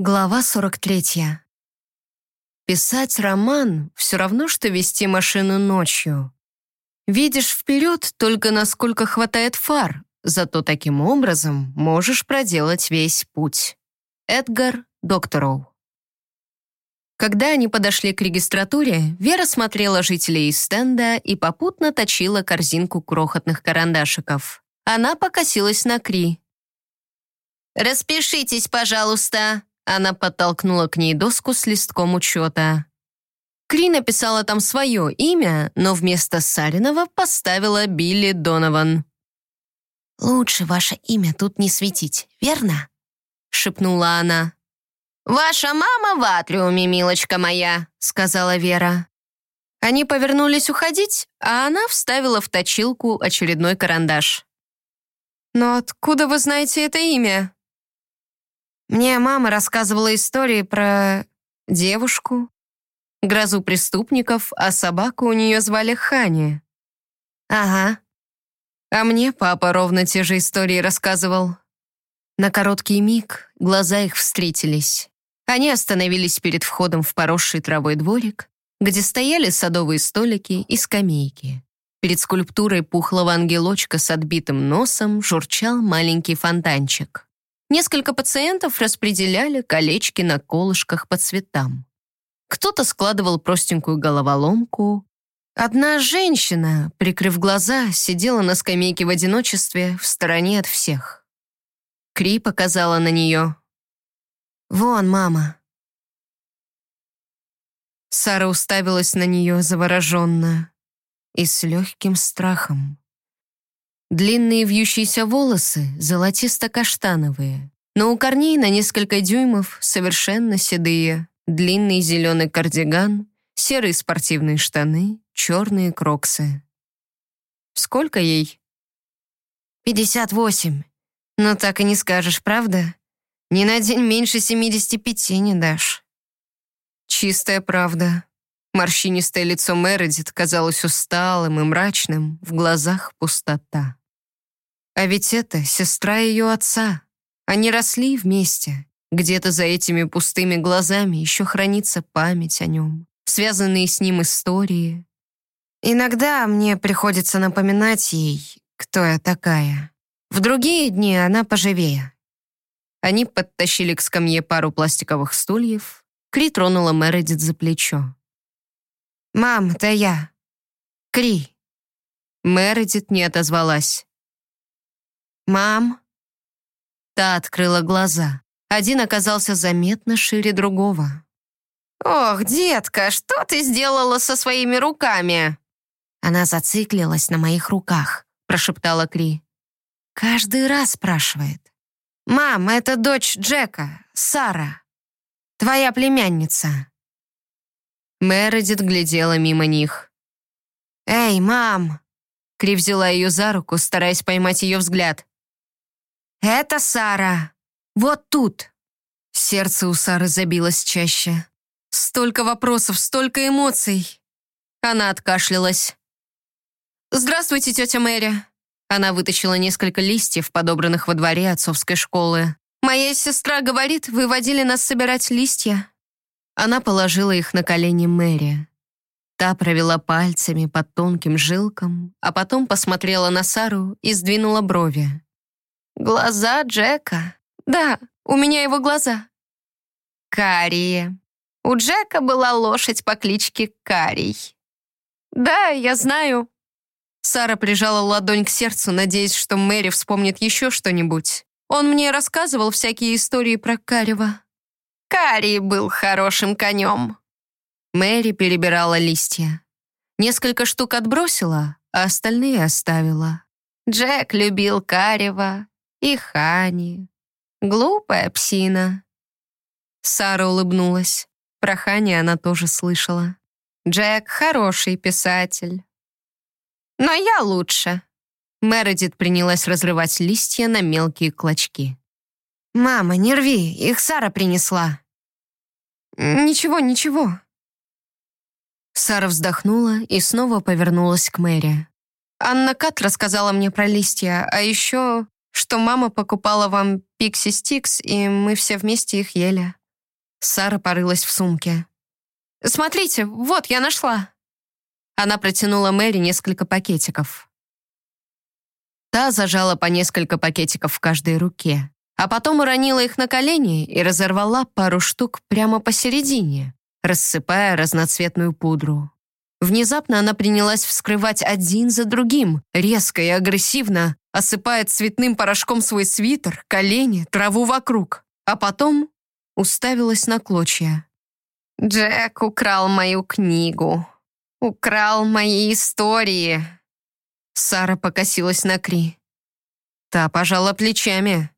Глава 43. Писать роман — все равно, что вести машину ночью. Видишь вперед только насколько хватает фар, зато таким образом можешь проделать весь путь. Эдгар Доктороу. Когда они подошли к регистратуре, Вера смотрела жителей из стенда и попутно точила корзинку крохотных карандашиков. Она покосилась на Кри. «Распишитесь, пожалуйста», она подтолкнула к ней доску с листком учета. Кри написала там свое имя, но вместо Саринова поставила Билли Донован. «Лучше ваше имя тут не светить, верно?» — шепнула она. «Ваша мама в атриуме, милочка моя», — сказала Вера. Они повернулись уходить, а она вставила в точилку очередной карандаш. «Но откуда вы знаете это имя?» Мне мама рассказывала истории про девушку, грозу преступников, а собаку у нее звали Хани. Ага. А мне папа ровно те же истории рассказывал. На короткий миг глаза их встретились. Они остановились перед входом в поросший травой дворик, где стояли садовые столики и скамейки. Перед скульптурой пухлого ангелочка с отбитым носом журчал маленький фонтанчик. Несколько пациентов распределяли колечки на колышках по цветам. Кто-то складывал простенькую головоломку. Одна женщина, прикрыв глаза, сидела на скамейке в одиночестве в стороне от всех. Кри показала на нее. «Вон, мама». Сара уставилась на нее завороженно и с легким страхом. Длинные вьющиеся волосы, золотисто-каштановые, но у корней на несколько дюймов совершенно седые, длинный зеленый кардиган, серые спортивные штаны, черные кроксы. Сколько ей? «Пятьдесят восемь. Но так и не скажешь, правда? Ни на день меньше семидесяти пяти не дашь». Чистая правда. Морщинистое лицо Мередит казалось усталым и мрачным, в глазах пустота. А ведь это сестра ее отца. Они росли вместе. Где-то за этими пустыми глазами еще хранится память о нем, связанные с ним истории. Иногда мне приходится напоминать ей, кто я такая. В другие дни она поживее. Они подтащили к скамье пару пластиковых стульев. Кри тронула Мередит за плечо. «Мам, это я. Кри». Мередит не отозвалась. «Мам?» Та открыла глаза. Один оказался заметно шире другого. «Ох, детка, что ты сделала со своими руками?» Она зациклилась на моих руках, прошептала Кри. Каждый раз спрашивает. «Мам, это дочь Джека, Сара. Твоя племянница». Мередит глядела мимо них. «Эй, мам!» Кри взяла ее за руку, стараясь поймать ее взгляд. «Это Сара! Вот тут!» Сердце у Сары забилось чаще. Столько вопросов, столько эмоций. Она откашлялась. «Здравствуйте, тетя Мэри». Она вытащила несколько листьев, подобранных во дворе отцовской школы. «Моя сестра говорит, вы водили нас собирать листья». Она положила их на колени Мэри. Та провела пальцами под тонким жилком, а потом посмотрела на Сару и сдвинула брови. Глаза Джека. Да, у меня его глаза. Карие. У Джека была лошадь по кличке Карий. Да, я знаю. Сара прижала ладонь к сердцу, надеясь, что Мэри вспомнит еще что-нибудь. Он мне рассказывал всякие истории про Карева. Карий был хорошим конем. Мэри перебирала листья. Несколько штук отбросила, а остальные оставила. Джек любил Карева, и Хани. Глупая псина». Сара улыбнулась. Про Хани она тоже слышала. «Джек хороший писатель». «Но я лучше». Мередит принялась разрывать листья на мелкие клочки. «Мама, не рви, их Сара принесла». «Ничего, ничего». Сара вздохнула и снова повернулась к Мэри. «Анна Кат рассказала мне про листья, а еще что мама покупала вам Пикси Стикс, и мы все вместе их ели. Сара порылась в сумке. «Смотрите, вот, я нашла». Она протянула Мэри несколько пакетиков. Та зажала по несколько пакетиков в каждой руке, а потом уронила их на колени и разорвала пару штук прямо посередине, рассыпая разноцветную пудру. Внезапно она принялась вскрывать один за другим, резко и агрессивно, осыпая цветным порошком свой свитер, колени, траву вокруг, а потом уставилась на клочья. «Джек украл мою книгу. Украл мои истории». Сара покосилась на Кри. Та пожала плечами.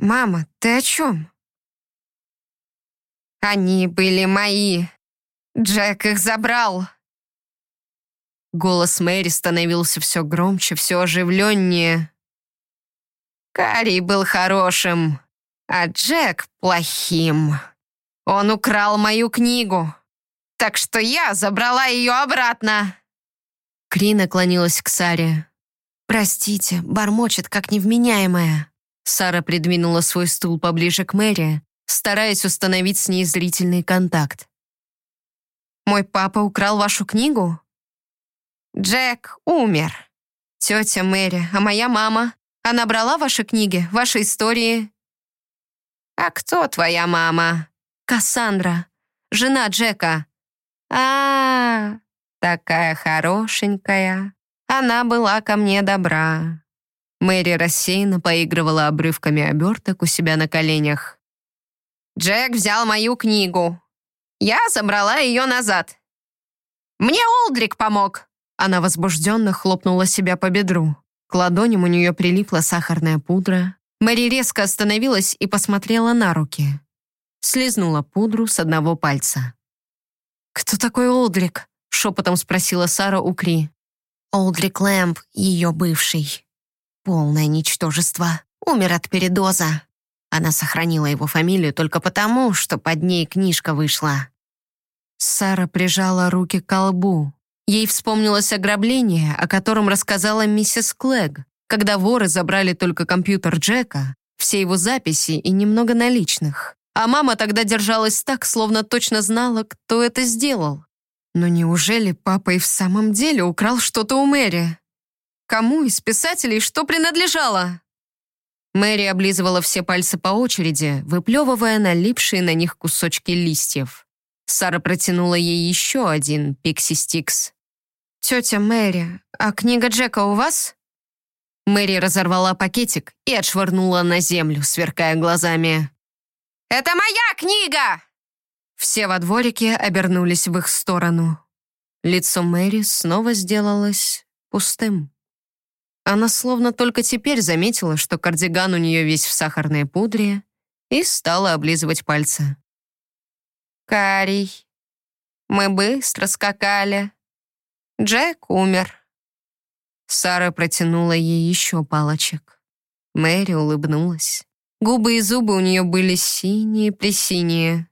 «Мама, ты о чем?» «Они были мои. Джек их забрал». Голос Мэри становился все громче, все оживленнее. Карий был хорошим, а Джек плохим. Он украл мою книгу, так что я забрала ее обратно. Кри наклонилась к Саре. «Простите, бормочет, как невменяемая». Сара придвинула свой стул поближе к Мэри, стараясь установить с ней зрительный контакт. «Мой папа украл вашу книгу?» «Джек умер. Тетя Мэри, а моя мама? Она брала ваши книги, ваши истории?» «А кто твоя мама?» «Кассандра, жена Джека». А, -а, а такая хорошенькая. Она была ко мне добра». Мэри рассеянно поигрывала обрывками оберток у себя на коленях. «Джек взял мою книгу. Я забрала ее назад. Мне Олдрик помог!» Она возбужденно хлопнула себя по бедру. К ладоням у нее прилипла сахарная пудра. Мэри резко остановилась и посмотрела на руки. Слизнула пудру с одного пальца. «Кто такой Олдрик?» — шепотом спросила Сара у Кри. «Олдрик Лэмп, ее бывший. Полное ничтожество. Умер от передоза. Она сохранила его фамилию только потому, что под ней книжка вышла». Сара прижала руки к колбу. Ей вспомнилось ограбление, о котором рассказала миссис Клэг, когда воры забрали только компьютер Джека, все его записи и немного наличных. А мама тогда держалась так, словно точно знала, кто это сделал. Но неужели папа и в самом деле украл что-то у Мэри? Кому из писателей что принадлежало? Мэри облизывала все пальцы по очереди, выплевывая налипшие на них кусочки листьев. Сара протянула ей еще один Пикси Стикс. «Тетя Мэри, а книга Джека у вас?» Мэри разорвала пакетик и отшвырнула на землю, сверкая глазами. «Это моя книга!» Все во дворике обернулись в их сторону. Лицо Мэри снова сделалось пустым. Она словно только теперь заметила, что кардиган у нее весь в сахарной пудре, и стала облизывать пальцы. «Карий, мы быстро скакали», Джек умер». Сара протянула ей еще палочек. Мэри улыбнулась. Губы и зубы у нее были синие-пресиние.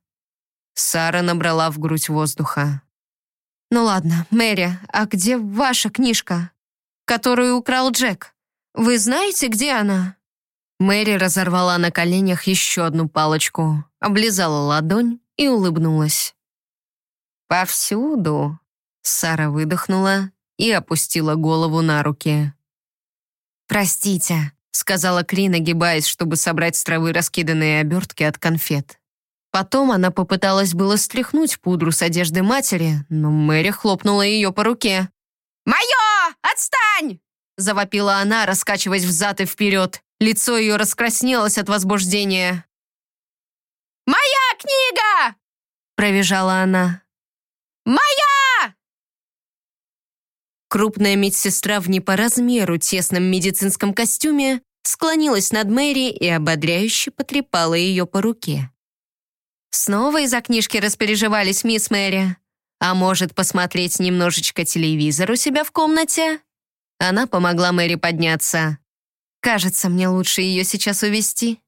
Сара набрала в грудь воздуха. «Ну ладно, Мэри, а где ваша книжка, которую украл Джек? Вы знаете, где она?» Мэри разорвала на коленях еще одну палочку, облизала ладонь и улыбнулась. «Повсюду», Сара выдохнула и опустила голову на руки. «Простите», — сказала Кри, нагибаясь, чтобы собрать с травы раскиданные обертки от конфет. Потом она попыталась было стряхнуть пудру с одежды матери, но Мэри хлопнула ее по руке. «Мое! Отстань!» — завопила она, раскачиваясь взад и вперед. Лицо ее раскраснелось от возбуждения. «Моя книга!» — провизжала она. «Моя!» Крупная медсестра в не по размеру тесном медицинском костюме склонилась над Мэри и ободряюще потрепала ее по руке. «Снова из-за книжки распереживались, мисс Мэри? А может, посмотреть немножечко телевизор у себя в комнате?» Она помогла Мэри подняться. «Кажется, мне лучше ее сейчас увести.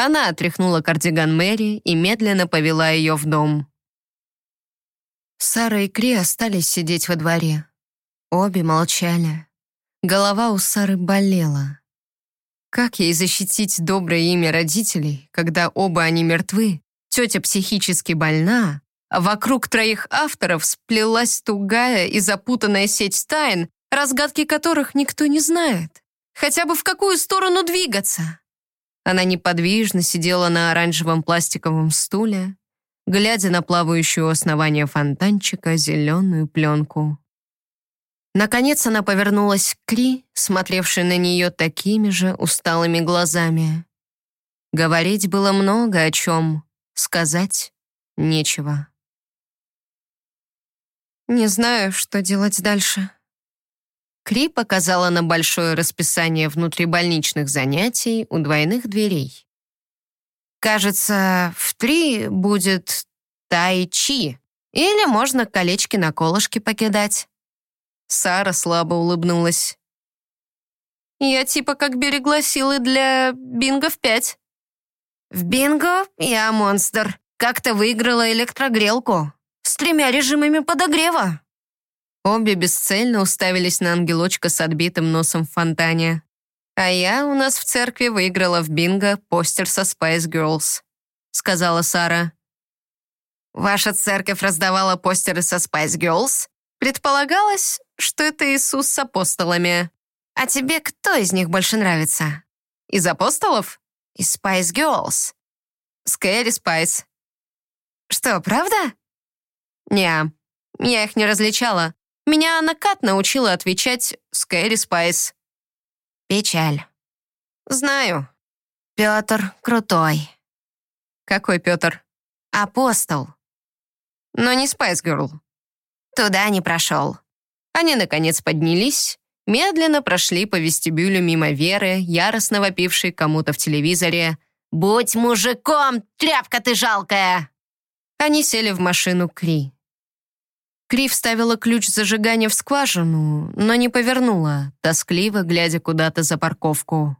Она отряхнула кардиган Мэри и медленно повела ее в дом. Сара и Кри остались сидеть во дворе. Обе молчали. Голова у Сары болела. Как ей защитить доброе имя родителей, когда оба они мертвы, Тетя психически больна, вокруг троих авторов сплелась тугая и запутанная сеть тайн, разгадки которых никто не знает. Хотя бы в какую сторону двигаться. Она неподвижно сидела на оранжевом пластиковом стуле, глядя на плавающую у основания фонтанчика зеленую пленку. Наконец она повернулась к Кри, смотревшей на нее такими же усталыми глазами. Говорить было много о чем, сказать нечего. «Не знаю, что делать дальше». Кри показала на большое расписание внутрибольничных занятий у двойных дверей. «Кажется, в три будет тай-чи, или можно колечки на колышки покидать». Сара слабо улыбнулась. «Я типа как берегла силы для бинго в пять». В бинго я монстр. Как-то выиграла электрогрелку. С тремя режимами подогрева. Обе бесцельно уставились на ангелочка с отбитым носом в фонтане. А я у нас в церкви выиграла в бинго постер со Spice Girls, сказала Сара. Ваша церковь раздавала постеры со Spice Girls? Предполагалось, что это Иисус с апостолами. А тебе кто из них больше нравится? Из апостолов? из Spice Girls. Scary Spice. Что, правда? Не, я их не различала. Меня Анна Кат научила отвечать Scary Spice. Печаль. Знаю. Петр крутой. Какой Петр? Апостол. Но не Spice Girl. Туда не прошел. Они, наконец, поднялись медленно прошли по вестибюлю мимо Веры, яростно вопившей кому-то в телевизоре «Будь мужиком, тряпка ты жалкая!» Они сели в машину Кри. Кри вставила ключ зажигания в скважину, но не повернула, тоскливо глядя куда-то за парковку.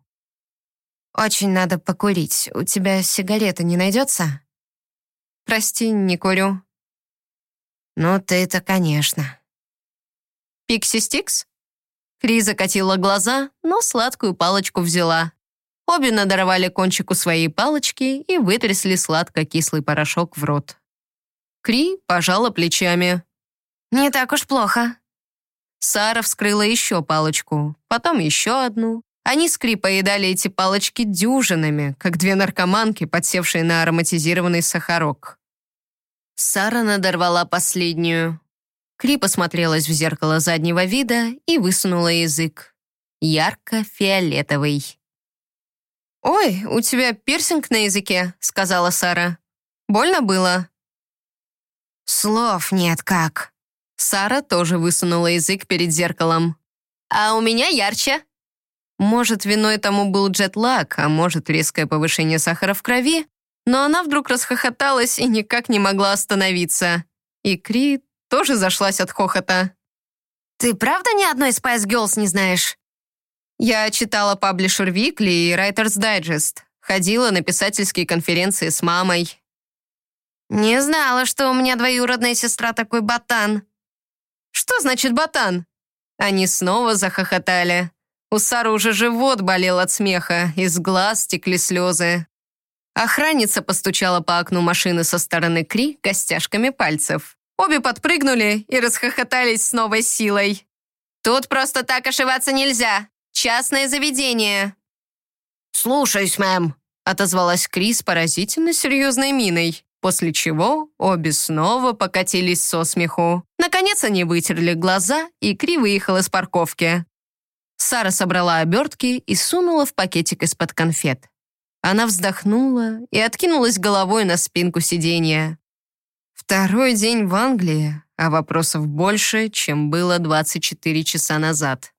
«Очень надо покурить. У тебя сигарета не найдется?» «Прости, не курю». «Ну, ты-то, конечно». «Пикси Стикс?» Кри закатила глаза, но сладкую палочку взяла. Обе надорвали кончику своей палочки и вытрясли сладко-кислый порошок в рот. Кри пожала плечами. «Не так уж плохо». Сара вскрыла еще палочку, потом еще одну. Они с Кри поедали эти палочки дюжинами, как две наркоманки, подсевшие на ароматизированный сахарок. Сара надорвала последнюю. Кри посмотрелась в зеркало заднего вида и высунула язык. Ярко-фиолетовый. «Ой, у тебя пирсинг на языке», — сказала Сара. «Больно было?» «Слов нет как». Сара тоже высунула язык перед зеркалом. «А у меня ярче». Может, виной тому был джетлаг, а может, резкое повышение сахара в крови, но она вдруг расхохоталась и никак не могла остановиться. И Кри тоже зашлась от хохота. «Ты правда ни одной Spice Girls не знаешь?» Я читала паблишер Викли и Writer's Digest. Ходила на писательские конференции с мамой. «Не знала, что у меня двоюродная сестра такой ботан». «Что значит ботан?» Они снова захохотали. У Сары уже живот болел от смеха, из глаз текли слезы. Охранница постучала по окну машины со стороны Кри костяшками пальцев. Обе подпрыгнули и расхохотались с новой силой. «Тут просто так ошиваться нельзя. Частное заведение». «Слушаюсь, мэм», — отозвалась Крис поразительно серьезной миной, после чего обе снова покатились со смеху. Наконец они вытерли глаза, и Кри выехала с парковки. Сара собрала обертки и сунула в пакетик из-под конфет. Она вздохнула и откинулась головой на спинку сиденья. Второй день в Англии, а вопросов больше, чем было 24 часа назад.